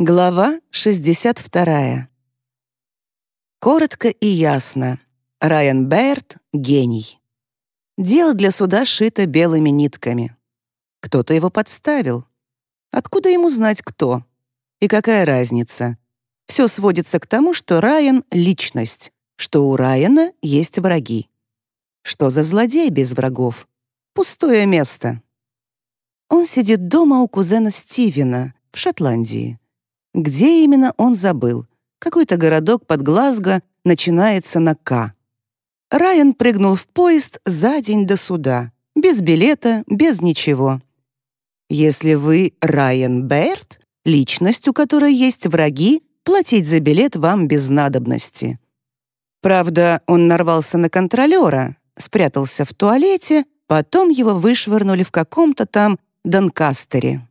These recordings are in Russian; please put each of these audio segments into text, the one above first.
Глава 62. Коротко и ясно. Райан Бэрт — гений. Дело для суда шито белыми нитками. Кто-то его подставил. Откуда ему знать, кто? И какая разница? Все сводится к тому, что Райан — личность, что у Райана есть враги. Что за злодей без врагов? Пустое место. Он сидит дома у кузена Стивена в Шотландии. Где именно он забыл? Какой-то городок под Глазго начинается на «К». Райан прыгнул в поезд за день до суда. Без билета, без ничего. Если вы Райан Берт, личность, у которой есть враги, платить за билет вам без надобности. Правда, он нарвался на контролера, спрятался в туалете, потом его вышвырнули в каком-то там Донкастере.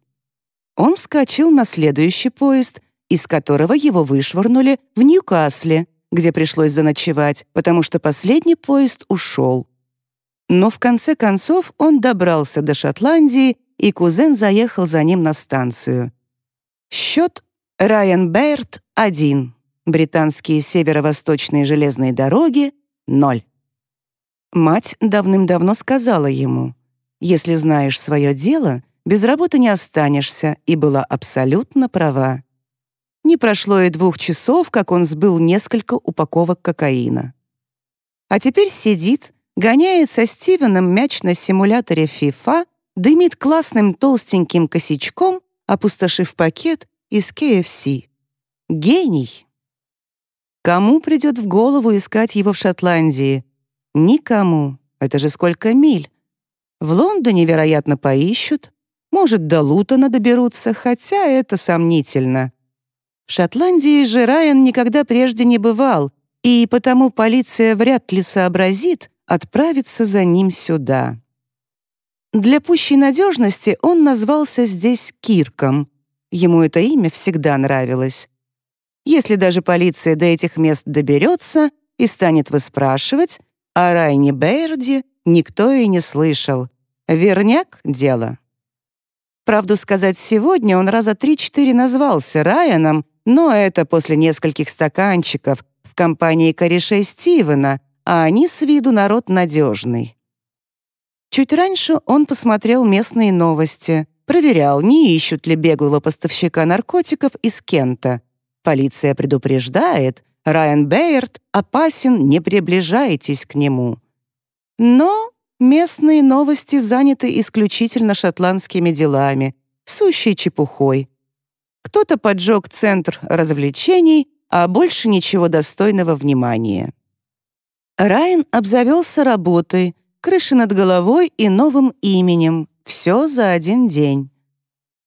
Он вскочил на следующий поезд, из которого его вышвырнули в Ньюкасле, где пришлось заночевать, потому что последний поезд ушел. Но в конце концов он добрался до Шотландии, и кузен заехал за ним на станцию. Счет Райан Бэрт — 1. Британские северо-восточные железные дороги — 0. Мать давным-давно сказала ему, «Если знаешь свое дело, без работы не останешься, и была абсолютно права. Не прошло и двух часов, как он сбыл несколько упаковок кокаина. А теперь сидит, гоняет со Стивеном мяч на симуляторе FIFA, дымит классным толстеньким косячком, опустошив пакет из KFC. Гений! Кому придет в голову искать его в Шотландии? Никому. Это же сколько миль. В Лондоне, вероятно, поищут, может, до Лутона доберутся, хотя это сомнительно. В Шотландии же Райан никогда прежде не бывал, и потому полиция вряд ли сообразит отправиться за ним сюда. Для пущей надежности он назвался здесь Кирком. Ему это имя всегда нравилось. Если даже полиция до этих мест доберется и станет выспрашивать, о Райне Бейрде никто и не слышал. Верняк — дело. Правду сказать, сегодня он раза три-четыре назвался Райаном, но это после нескольких стаканчиков в компании корешей Стивена, а они с виду народ надежный. Чуть раньше он посмотрел местные новости, проверял, не ищут ли беглого поставщика наркотиков из Кента. Полиция предупреждает, Райан Бейерт опасен, не приближайтесь к нему. Но Местные новости заняты исключительно шотландскими делами, сущей чепухой. Кто-то поджег центр развлечений, а больше ничего достойного внимания. Райан обзавелся работой, крышей над головой и новым именем. Все за один день.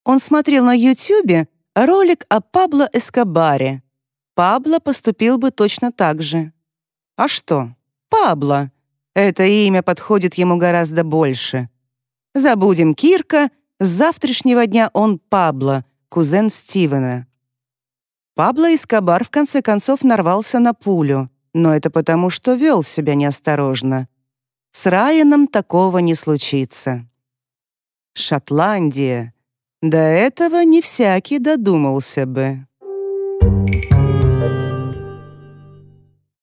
Он смотрел на Ютьюбе ролик о Пабло Эскобаре. Пабло поступил бы точно так же. А что? Пабло. Это имя подходит ему гораздо больше. Забудем Кирка, с завтрашнего дня он Пабло, кузен Стивена. Пабло Эскобар в конце концов нарвался на пулю, но это потому, что вел себя неосторожно. С Райаном такого не случится. Шотландия. До этого не всякий додумался бы.